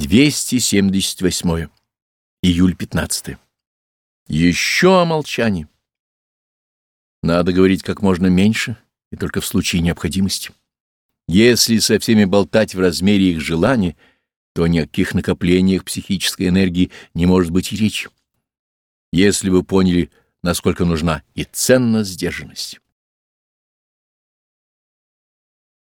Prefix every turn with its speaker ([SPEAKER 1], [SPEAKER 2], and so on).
[SPEAKER 1] 278. Июль 15. Еще о молчании. Надо говорить как можно меньше и только в случае необходимости. Если со всеми болтать в размере их желаний, то ни о каких накоплениях психической энергии не может быть и речи. Если вы поняли, насколько нужна и ценна сдержанность.